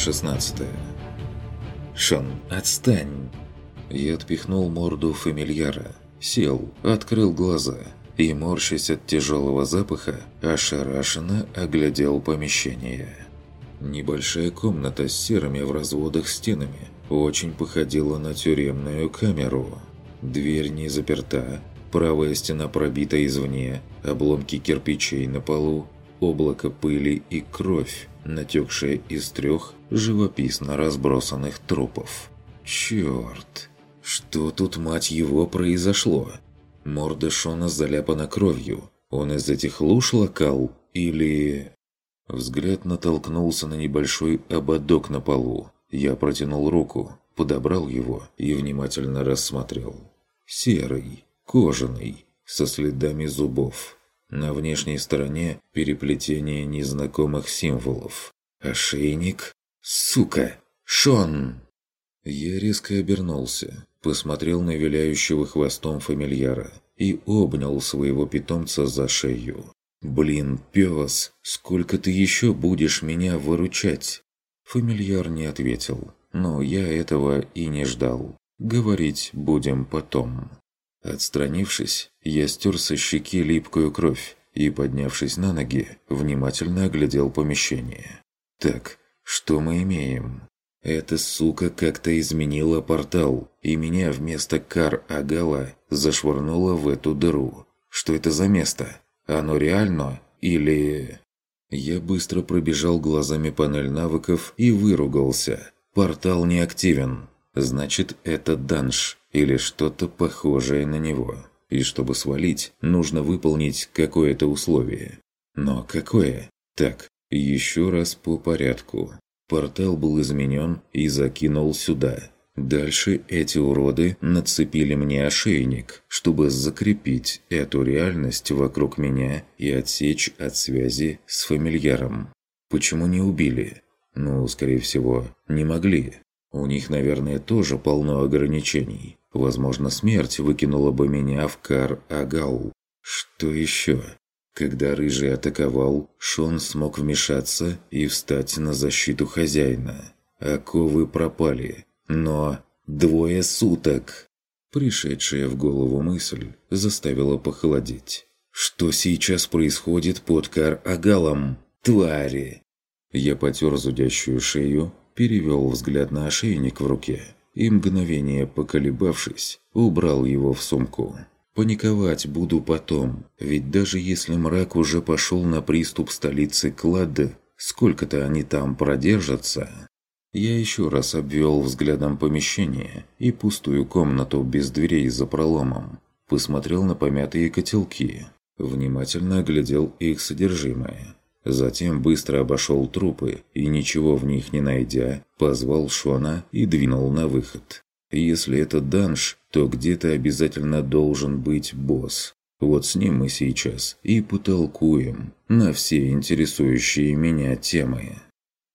16 «Шон, отстань!» Я отпихнул морду фамильяра, сел, открыл глаза и, морщась от тяжелого запаха, ошарашенно оглядел помещение. Небольшая комната с серыми в разводах стенами очень походила на тюремную камеру. Дверь не заперта, правая стена пробита извне, обломки кирпичей на полу, облако пыли и кровь, натекшая из трех живописно разбросанных трупов. Черт! Что тут, мать его, произошло? Морда Шона заляпана кровью. Он из этих луж локал? Или... Взгляд натолкнулся на небольшой ободок на полу. Я протянул руку, подобрал его и внимательно рассмотрел. Серый, кожаный, со следами зубов. На внешней стороне переплетение незнакомых символов. Ошейник? Сука! Шон! Я резко обернулся, посмотрел на виляющего хвостом фамильяра и обнял своего питомца за шею. «Блин, пес, сколько ты еще будешь меня выручать?» Фамильяр не ответил, но я этого и не ждал. Говорить будем потом. Отстранившись, я стер со щеки липкую кровь и, поднявшись на ноги, внимательно оглядел помещение. «Так, что мы имеем?» Эта сука как-то изменила портал, и меня вместо Кар-Агала зашвырнула в эту дыру. Что это за место? Оно реально? Или... Я быстро пробежал глазами панель навыков и выругался. Портал не активен. Значит, это данж или что-то похожее на него. И чтобы свалить, нужно выполнить какое-то условие. Но какое? Так, еще раз по порядку. Портал был изменен и закинул сюда. Дальше эти уроды нацепили мне ошейник, чтобы закрепить эту реальность вокруг меня и отсечь от связи с фамильяром. Почему не убили? Ну, скорее всего, не могли. У них, наверное, тоже полно ограничений. Возможно, смерть выкинула бы меня в Кар-Агау. Что еще? Когда Рыжий атаковал, Шон смог вмешаться и встать на защиту хозяина. Оковы пропали, но двое суток. Пришедшая в голову мысль заставила похолодеть. Что сейчас происходит под Кар-Агалом? Твари! Я потер зудящую шею, перевел взгляд на ошейник в руке и, мгновение поколебавшись, убрал его в сумку. Паниковать буду потом, ведь даже если мрак уже пошел на приступ столицы Клады, сколько-то они там продержатся. Я еще раз обвел взглядом помещение и пустую комнату без дверей за проломом. Посмотрел на помятые котелки. Внимательно оглядел их содержимое. Затем быстро обошел трупы и, ничего в них не найдя, позвал Шона и двинул на выход. Если это данж, то где-то обязательно должен быть босс. Вот с ним мы сейчас и потолкуем на все интересующие меня темы.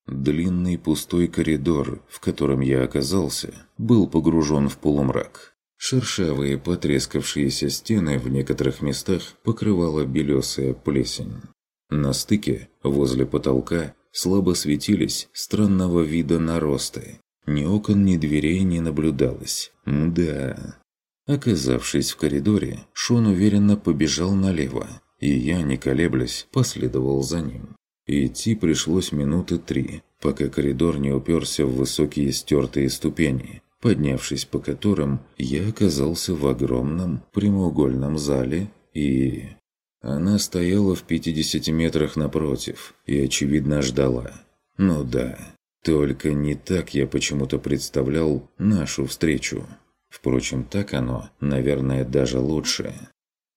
Длинный пустой коридор, в котором я оказался, был погружен в полумрак. Шершавые потрескавшиеся стены в некоторых местах покрывала белесая плесень. На стыке, возле потолка, слабо светились странного вида наросты. Ни окон, ни дверей не наблюдалось. Мда. Оказавшись в коридоре, Шон уверенно побежал налево, и я, не колеблясь, последовал за ним. Идти пришлось минуты три, пока коридор не уперся в высокие стертые ступени, поднявшись по которым, я оказался в огромном прямоугольном зале и... Она стояла в 50 метрах напротив и, очевидно, ждала. Ну да, только не так я почему-то представлял нашу встречу. Впрочем, так оно, наверное, даже лучше.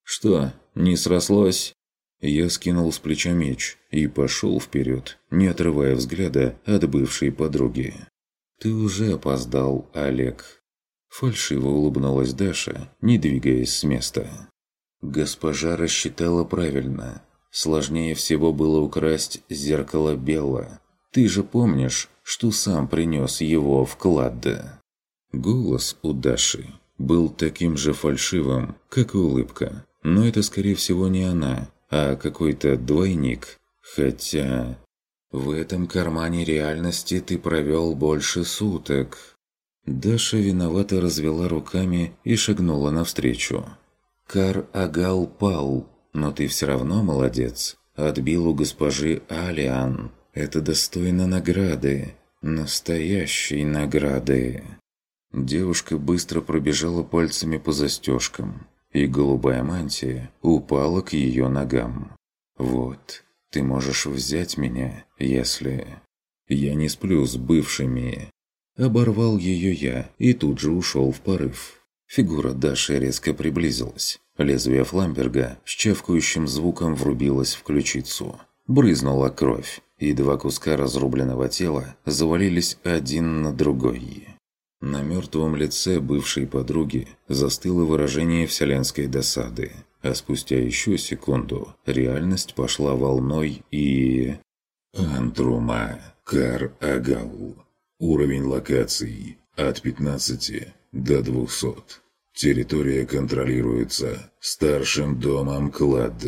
«Что, не срослось?» Я скинул с плеча меч и пошел вперед, не отрывая взгляда от бывшей подруги. «Ты уже опоздал, Олег». Фальшиво улыбнулась Даша, не двигаясь с места. Госпожа рассчитала правильно. Сложнее всего было украсть зеркало Белла. Ты же помнишь, что сам принес его в клад. Голос у Даши был таким же фальшивым, как и улыбка. Но это, скорее всего, не она, а какой-то двойник. Хотя... В этом кармане реальности ты провел больше суток». Даша виновато развела руками и шагнула навстречу. «Кар-Агал пал, но ты все равно молодец. Отбил у госпожи Алиан. Это достойно награды. Настоящей награды». Девушка быстро пробежала пальцами по застежкам, и голубая мантия упала к ее ногам. «Вот, ты можешь взять меня, если...» «Я не сплю с бывшими». Оборвал ее я и тут же ушел в порыв. Фигура Даши резко приблизилась. Лезвие фламберга с чавкающим звуком врубилось в ключицу. Брызнула кровь, и два куска разрубленного тела завалились один на другой. На мертвом лице бывшей подруги застыло выражение вселенской досады, а спустя еще секунду реальность пошла волной и... Антрума Кар-Агал. Уровень локаций от 15 до 200. Территория контролируется старшим домом Клад.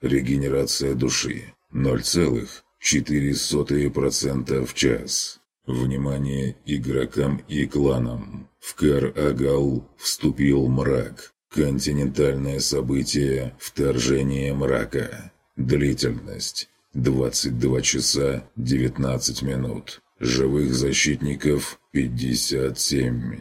Регенерация души 0,04% в час. Внимание игрокам и кланам! В Кар-Агал вступил мрак. Континентальное событие «Вторжение мрака». Длительность 22 часа 19 минут. Живых защитников 57.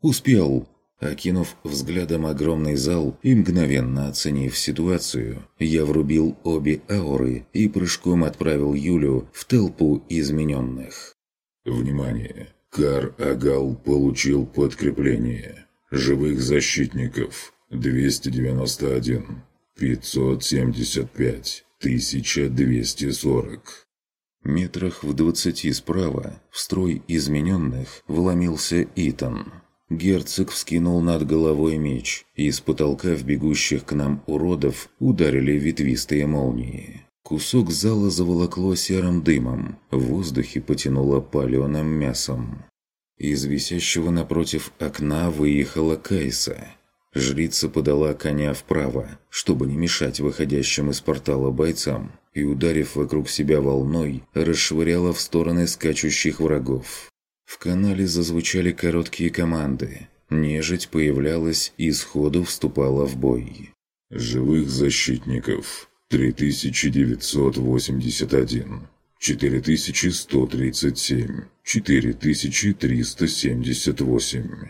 Успел. Окинув взглядом огромный зал и мгновенно оценив ситуацию, я врубил обе ауры и прыжком отправил Юлю в толпу измененных. Внимание! Кар-Агал получил подкрепление. Живых защитников 291, 575, 1240. Метрах в двадцати справа в строй измененных вломился Итан. Герцог вскинул над головой меч, и из потолка в бегущих к нам уродов ударили ветвистые молнии. Кусок зала заволокло серым дымом, в воздухе потянуло паленым мясом. Из висящего напротив окна выехала Кайса. Жрица подала коня вправо, чтобы не мешать выходящим из портала бойцам, и, ударив вокруг себя волной, расшвыряла в стороны скачущих врагов. В канале зазвучали короткие команды. Нежить появлялась и сходу вступала в бой. «Живых защитников 3981, 4137, 4378».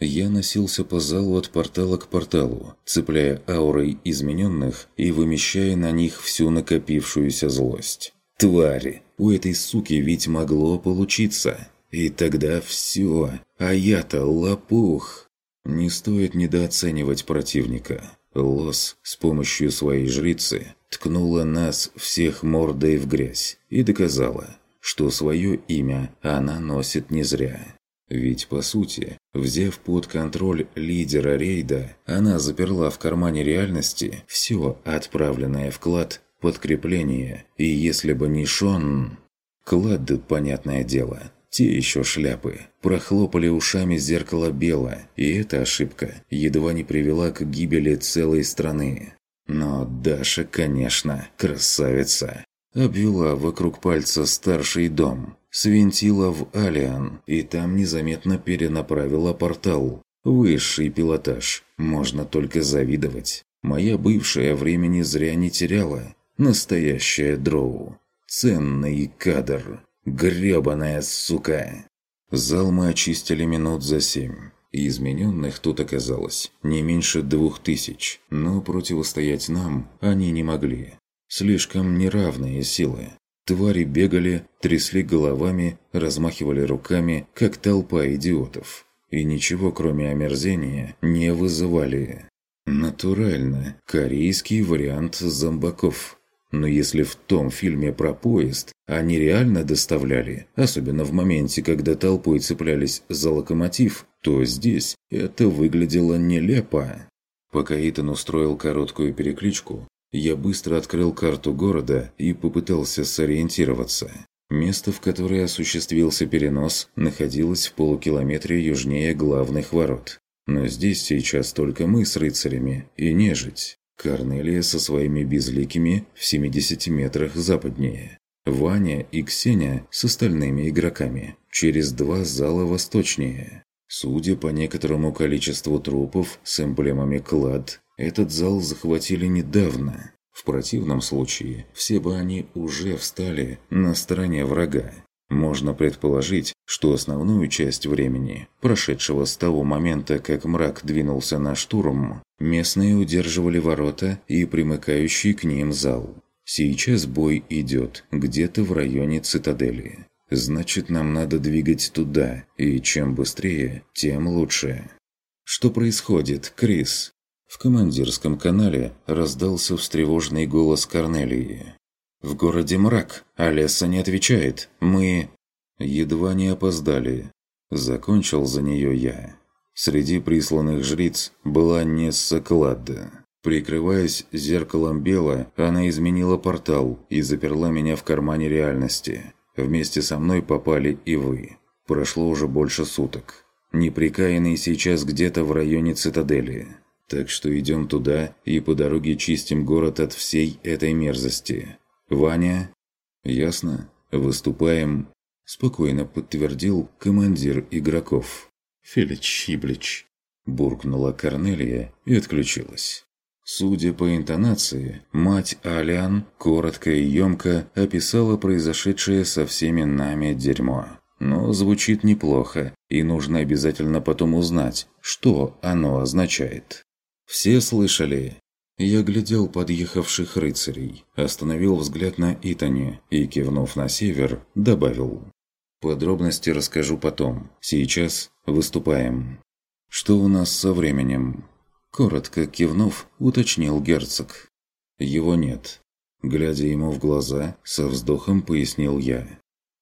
Я носился по залу от портала к порталу, цепляя аурой измененных и вымещая на них всю накопившуюся злость. Твари! У этой суки ведь могло получиться. И тогда все. А я-то лопух. Не стоит недооценивать противника. Лос с помощью своей жрицы ткнула нас всех мордой в грязь и доказала, что свое имя она носит не зря. Ведь, по сути, взяв под контроль лидера рейда, она заперла в кармане реальности все отправленное в клад, подкрепление, и если бы не Шон... Клад, понятное дело, те еще шляпы. Прохлопали ушами зеркало бело, и эта ошибка едва не привела к гибели целой страны. Но Даша, конечно, красавица. Обвела вокруг пальца старший дом, свинтила в Алиан и там незаметно перенаправила портал. Высший пилотаж. Можно только завидовать. Моя бывшая времени зря не теряла. Настоящая дроу. Ценный кадр. Грёбаная сука. Зал мы очистили минут за семь. И измененных тут оказалось не меньше двух тысяч, но противостоять нам они не могли. Слишком неравные силы. Твари бегали, трясли головами, размахивали руками, как толпа идиотов. И ничего, кроме омерзения, не вызывали. Натурально, корейский вариант зомбаков. Но если в том фильме про поезд они реально доставляли, особенно в моменте, когда толпой цеплялись за локомотив, то здесь это выглядело нелепо. Пока Итан устроил короткую перекличку, я быстро открыл карту города и попытался сориентироваться. Место, в которое осуществился перенос, находилось в полукилометре южнее главных ворот. Но здесь сейчас только мы с рыцарями и нежить. Корнелия со своими безликими в 70 метрах западнее. Ваня и Ксения с остальными игроками через два зала восточнее. Судя по некоторому количеству трупов с эмблемами клад, этот зал захватили недавно. В противном случае все бы они уже встали на стороне врага. Можно предположить, что основную часть времени, прошедшего с того момента, как мрак двинулся на штурм, местные удерживали ворота и примыкающий к ним зал. Сейчас бой идет где-то в районе цитадели. Значит, нам надо двигать туда, и чем быстрее, тем лучше. Что происходит, Крис? В командирском канале раздался встревоженный голос Корнелии. «В городе мрак. Олеса не отвечает. Мы...» Едва не опоздали. Закончил за нее я. Среди присланных жриц была Несса Кладда. Прикрываясь зеркалом Бела, она изменила портал и заперла меня в кармане реальности. Вместе со мной попали и вы. Прошло уже больше суток. Неприкаянный сейчас где-то в районе цитадели. Так что идем туда и по дороге чистим город от всей этой мерзости. Ваня? Ясно. Выступаем. Спокойно подтвердил командир игроков. Филич Щиблич. Буркнула Корнелия и отключилась. Судя по интонации, мать Алян коротко и емко описала произошедшее со всеми нами дерьмо. Но звучит неплохо, и нужно обязательно потом узнать, что оно означает. Все слышали? Я глядел подъехавших рыцарей, остановил взгляд на Итане и, кивнув на север, добавил. Подробности расскажу потом. Сейчас выступаем. Что у нас со временем? Коротко кивнув, уточнил герцог. Его нет. Глядя ему в глаза, со вздохом пояснил я.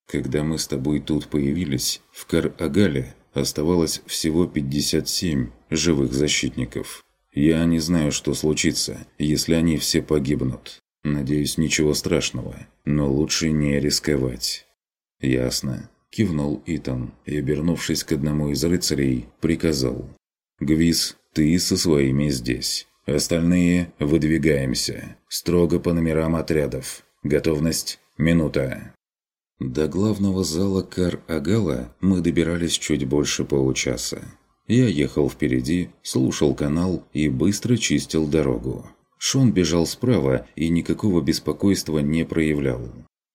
Когда мы с тобой тут появились, в Кар-Агале оставалось всего 57 живых защитников. Я не знаю, что случится, если они все погибнут. Надеюсь, ничего страшного, но лучше не рисковать. Ясно. Кивнул Итан и, обернувшись к одному из рыцарей, приказал. «Гвиз, ты со своими здесь. Остальные выдвигаемся. Строго по номерам отрядов. Готовность – минута». До главного зала Кар-Агала мы добирались чуть больше получаса. Я ехал впереди, слушал канал и быстро чистил дорогу. Шон бежал справа и никакого беспокойства не проявлял.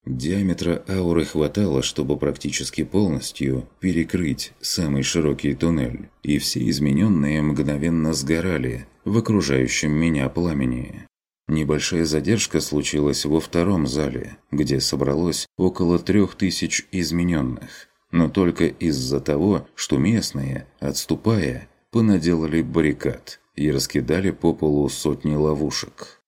Диаметра ауры хватало, чтобы практически полностью перекрыть самый широкий туннель, и все измененные мгновенно сгорали в окружающем меня пламени. Небольшая задержка случилась во втором зале, где собралось около трех тысяч измененных – но только из-за того, что местные, отступая, понаделали баррикад и раскидали по полу сотни ловушек.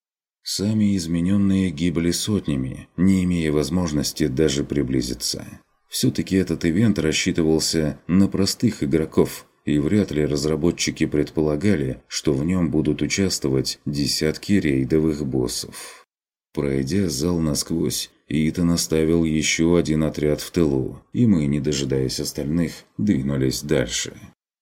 Сами измененные гибли сотнями, не имея возможности даже приблизиться. Все-таки этот ивент рассчитывался на простых игроков, и вряд ли разработчики предполагали, что в нем будут участвовать десятки рейдовых боссов. Пройдя зал насквозь, Итан оставил еще один отряд в тылу, и мы, не дожидаясь остальных, двинулись дальше.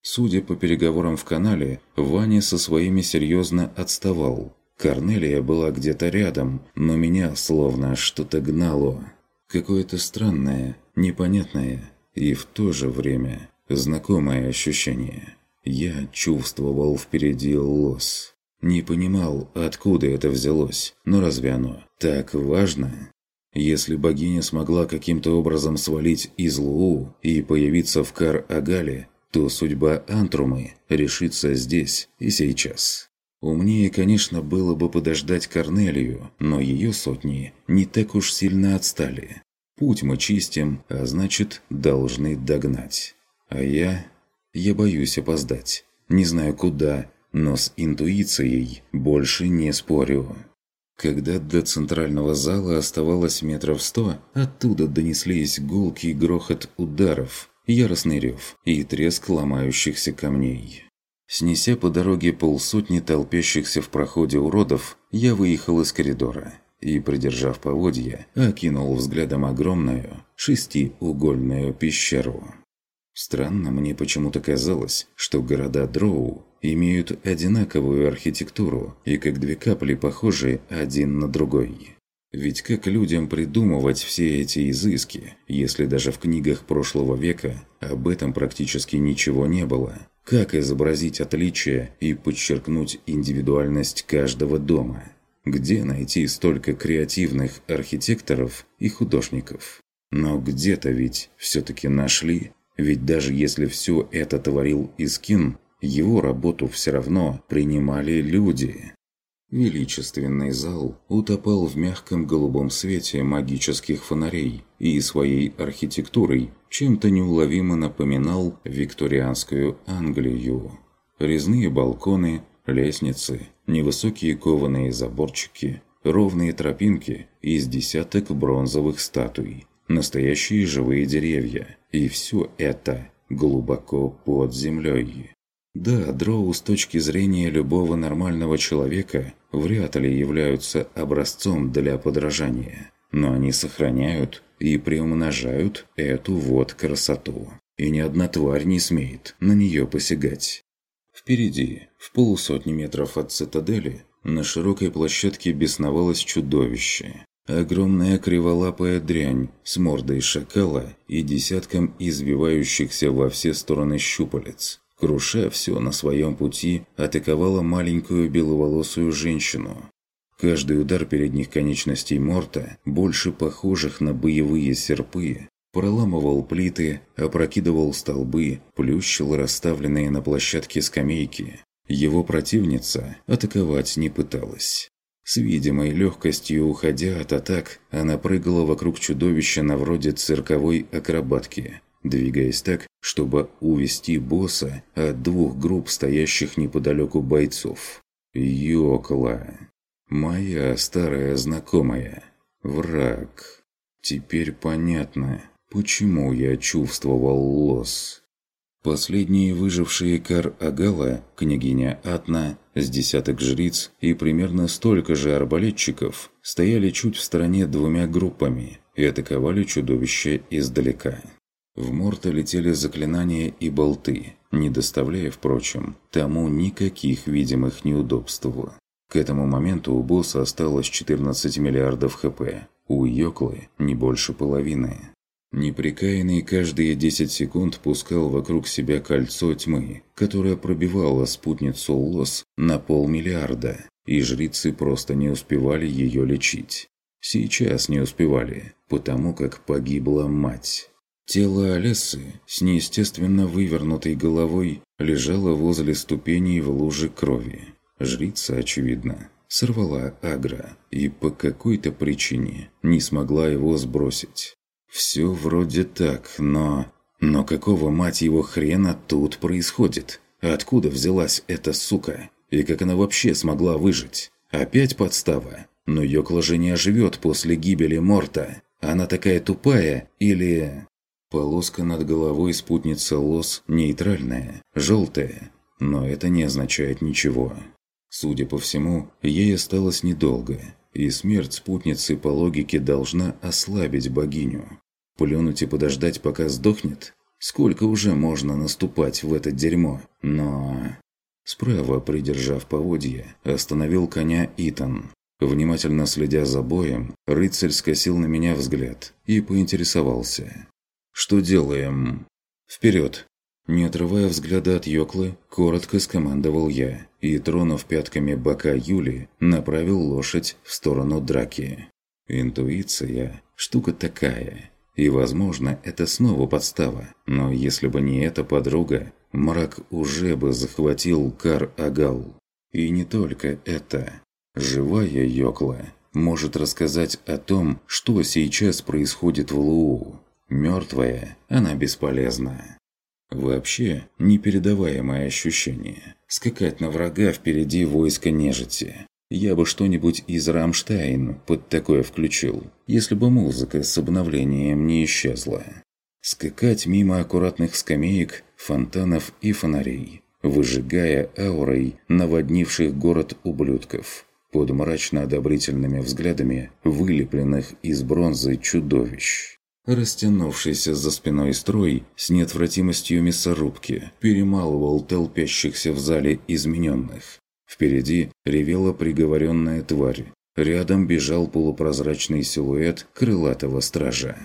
Судя по переговорам в канале, Ваня со своими серьезно отставал. Корнелия была где-то рядом, но меня словно что-то гнало. Какое-то странное, непонятное и в то же время знакомое ощущение. Я чувствовал впереди лос. Не понимал, откуда это взялось, но разве оно так важно? Если богиня смогла каким-то образом свалить из Луу и появиться в Кар-Агале, то судьба Антрумы решится здесь и сейчас. Умнее, конечно, было бы подождать Корнелию, но ее сотни не так уж сильно отстали. Путь мы чистим, а значит, должны догнать. А я... Я боюсь опоздать. Не знаю куда, но с интуицией больше не спорю. Когда до центрального зала оставалось метров сто, оттуда донеслись гулкий грохот ударов, яростный рев и треск ломающихся камней. Снеся по дороге полсотни толпящихся в проходе уродов, я выехал из коридора и, придержав поводья, окинул взглядом огромную шестиугольную пещеру. Странно мне почему-то казалось, что города Дроу имеют одинаковую архитектуру и как две капли похожи один на другой. Ведь как людям придумывать все эти изыски, если даже в книгах прошлого века об этом практически ничего не было? Как изобразить отличие и подчеркнуть индивидуальность каждого дома? Где найти столько креативных архитекторов и художников? Но где-то ведь все-таки нашли. Ведь даже если все это творил Искин, его работу все равно принимали люди. Величественный зал утопал в мягком голубом свете магических фонарей и своей архитектурой чем-то неуловимо напоминал викторианскую Англию. Резные балконы, лестницы, невысокие кованые заборчики, ровные тропинки из десяток бронзовых статуй, настоящие живые деревья. И все это глубоко под землей. Да, дроу с точки зрения любого нормального человека вряд ли являются образцом для подражания, но они сохраняют и приумножают эту вот красоту. И ни одна тварь не смеет на нее посягать. Впереди, в полусотни метров от цитадели, на широкой площадке бесновалось чудовище. Огромная криволапая дрянь с мордой шакала и десятком избивающихся во все стороны щупалец круша все на своем пути, атаковала маленькую беловолосую женщину. Каждый удар передних конечностей Морта, больше похожих на боевые серпы, проламывал плиты, опрокидывал столбы, плющил расставленные на площадке скамейки. Его противница атаковать не пыталась. С видимой легкостью уходя от атак, она прыгала вокруг чудовища на вроде цирковой акробатки, двигаясь так, чтобы увести босса от двух групп стоящих неподалеку бойцов. Йокла. Моя старая знакомая. Враг. Теперь понятно, почему я чувствовал лос. Последние выжившие Кар-Агала, княгиня Атна, с десяток жриц и примерно столько же арбалетчиков стояли чуть в стороне двумя группами и атаковали чудовище издалека. В Морта летели заклинания и болты, не доставляя, впрочем, тому никаких видимых неудобств. К этому моменту у босса осталось 14 миллиардов хп, у Йоклы не больше половины. Неприкаянный каждые 10 секунд пускал вокруг себя кольцо тьмы, которое пробивало спутницу Лос на полмиллиарда, и жрицы просто не успевали ее лечить. Сейчас не успевали, потому как погибла мать. Тело Олессы с неестественно вывернутой головой лежало возле ступеней в луже крови. Жрица, очевидно, сорвала агро и по какой-то причине не смогла его сбросить. Все вроде так, но... Но какого, мать его, хрена тут происходит? Откуда взялась эта сука? И как она вообще смогла выжить? Опять подстава? Но Йокла же не оживет после гибели Морта. Она такая тупая или... Полоска над головой спутница Лос нейтральная, желтая, но это не означает ничего. Судя по всему, ей осталось недолго, и смерть спутницы по логике должна ослабить богиню. Плюнуть и подождать, пока сдохнет? Сколько уже можно наступать в это дерьмо? Но... Справа, придержав поводья, остановил коня Итан. Внимательно следя за боем, рыцарь скосил на меня взгляд и поинтересовался. «Что делаем?» «Вперед!» Не отрывая взгляда от Йоклы, коротко скомандовал я и, тронув пятками бока Юли, направил лошадь в сторону драки. Интуиция – штука такая. И, возможно, это снова подстава. Но если бы не эта подруга, мрак уже бы захватил Кар-Агал. И не только это. Живая Йокла может рассказать о том, что сейчас происходит в Луу. Мертвая, она бесполезна. Вообще, непередаваемое ощущение. Скакать на врага впереди войска нежити. Я бы что-нибудь из «Рамштайн» под такое включил, если бы музыка с обновлением не исчезла. Скакать мимо аккуратных скамеек, фонтанов и фонарей, выжигая аурой наводнивших город ублюдков, под мрачно-одобрительными взглядами вылепленных из бронзы чудовищ. Растянувшийся за спиной строй с неотвратимостью мясорубки перемалывал толпящихся в зале измененных. Впереди ревела приговоренная тварь, Рядом бежал полупрозрачный силуэт крылатого стража.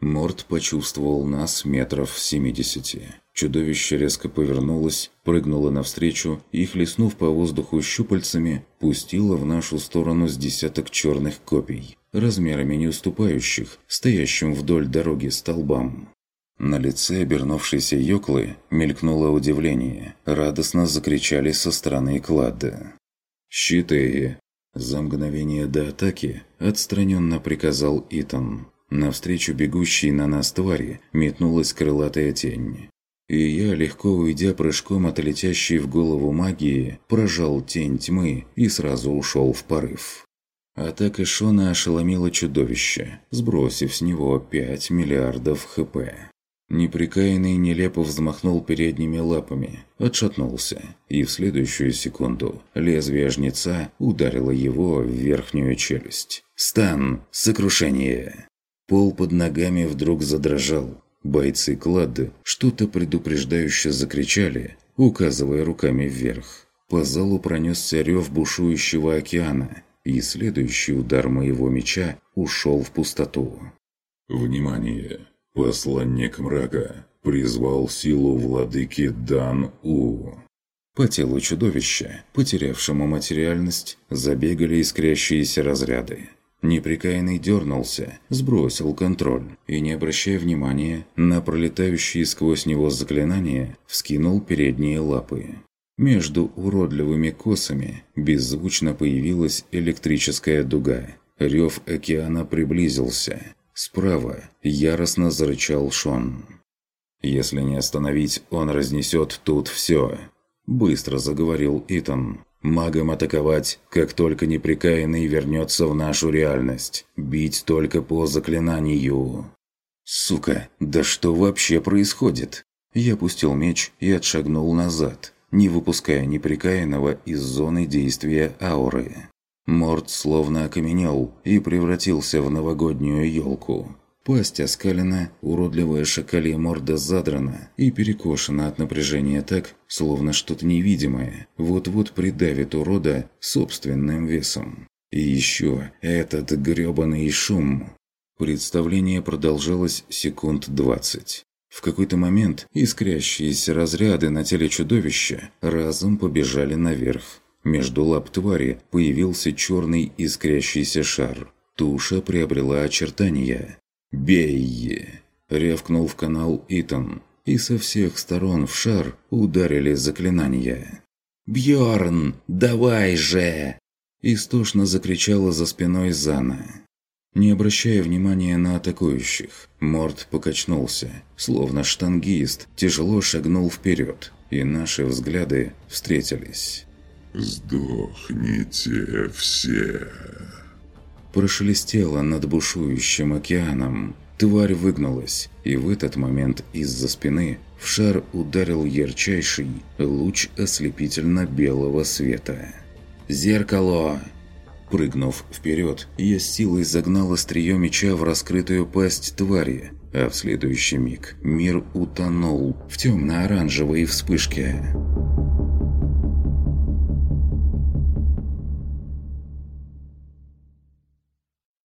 Морд почувствовал нас метров в семидесяти. Чудовище резко повернулось, прыгнуло навстречу и, хлестнув по воздуху щупальцами, пустило в нашу сторону с десяток черных копий, размерами не уступающих стоящим вдоль дороги столбам. На лице обернувшейся Йоклы мелькнуло удивление. Радостно закричали со стороны клада. «Щиты!» За мгновение до атаки отстраненно приказал Итан. Навстречу бегущей на нас твари метнулась крылатая тень. И я, легко уйдя прыжком от летящей в голову магии, прожал тень тьмы и сразу ушел в порыв. Атака Шона ошеломила чудовище, сбросив с него 5 миллиардов хп. Неприкаянный нелепо взмахнул передними лапами, отшатнулся, и в следующую секунду лезвие жнеца ударило его в верхнюю челюсть. «Стан! Сокрушение!» Пол под ногами вдруг задрожал. Бойцы клады что-то предупреждающе закричали, указывая руками вверх. По залу пронесся рев бушующего океана, и следующий удар моего меча ушел в пустоту. «Внимание! Посланник мрака призвал силу владыки Дан-У!» По телу чудовища, потерявшему материальность, забегали искрящиеся разряды. Неприкаянный дернулся, сбросил контроль и, не обращая внимания на пролетающие сквозь него заклинания, вскинул передние лапы. Между уродливыми косами беззвучно появилась электрическая дуга. Рев океана приблизился. Справа яростно зарычал Шон. «Если не остановить, он разнесет тут все», – быстро заговорил Итан. Магам атаковать, как только неприкаянный вернется в нашу реальность. Бить только по заклинанию. Сука, да что вообще происходит? Я пустил меч и отшагнул назад, не выпуская неприкаянного из зоны действия ауры. Морд словно окаменел и превратился в новогоднюю елку. Пасть оскалена, уродливая шакалья морда задрана и перекошена от напряжения так, словно что-то невидимое вот-вот придавит урода собственным весом. И еще этот грёбаный шум. Представление продолжалось секунд двадцать. В какой-то момент искрящиеся разряды на теле чудовища разом побежали наверх. Между лап твари появился черный искрящийся шар. Туша приобрела очертания. «Бей!» – рявкнул в канал Итан, и со всех сторон в шар ударили заклинания. Бьорн, давай же!» – истошно закричала за спиной Зана. Не обращая внимания на атакующих, Морд покачнулся, словно штангист, тяжело шагнул вперед, и наши взгляды встретились. «Сдохните все!» прошелестело над бушующим океаном. Тварь выгнулась, и в этот момент из-за спины в шар ударил ярчайший луч ослепительно-белого света. «Зеркало!» Прыгнув вперед, я силой загнал острие меча в раскрытую пасть твари, а в следующий миг мир утонул в темно-оранжевой вспышке.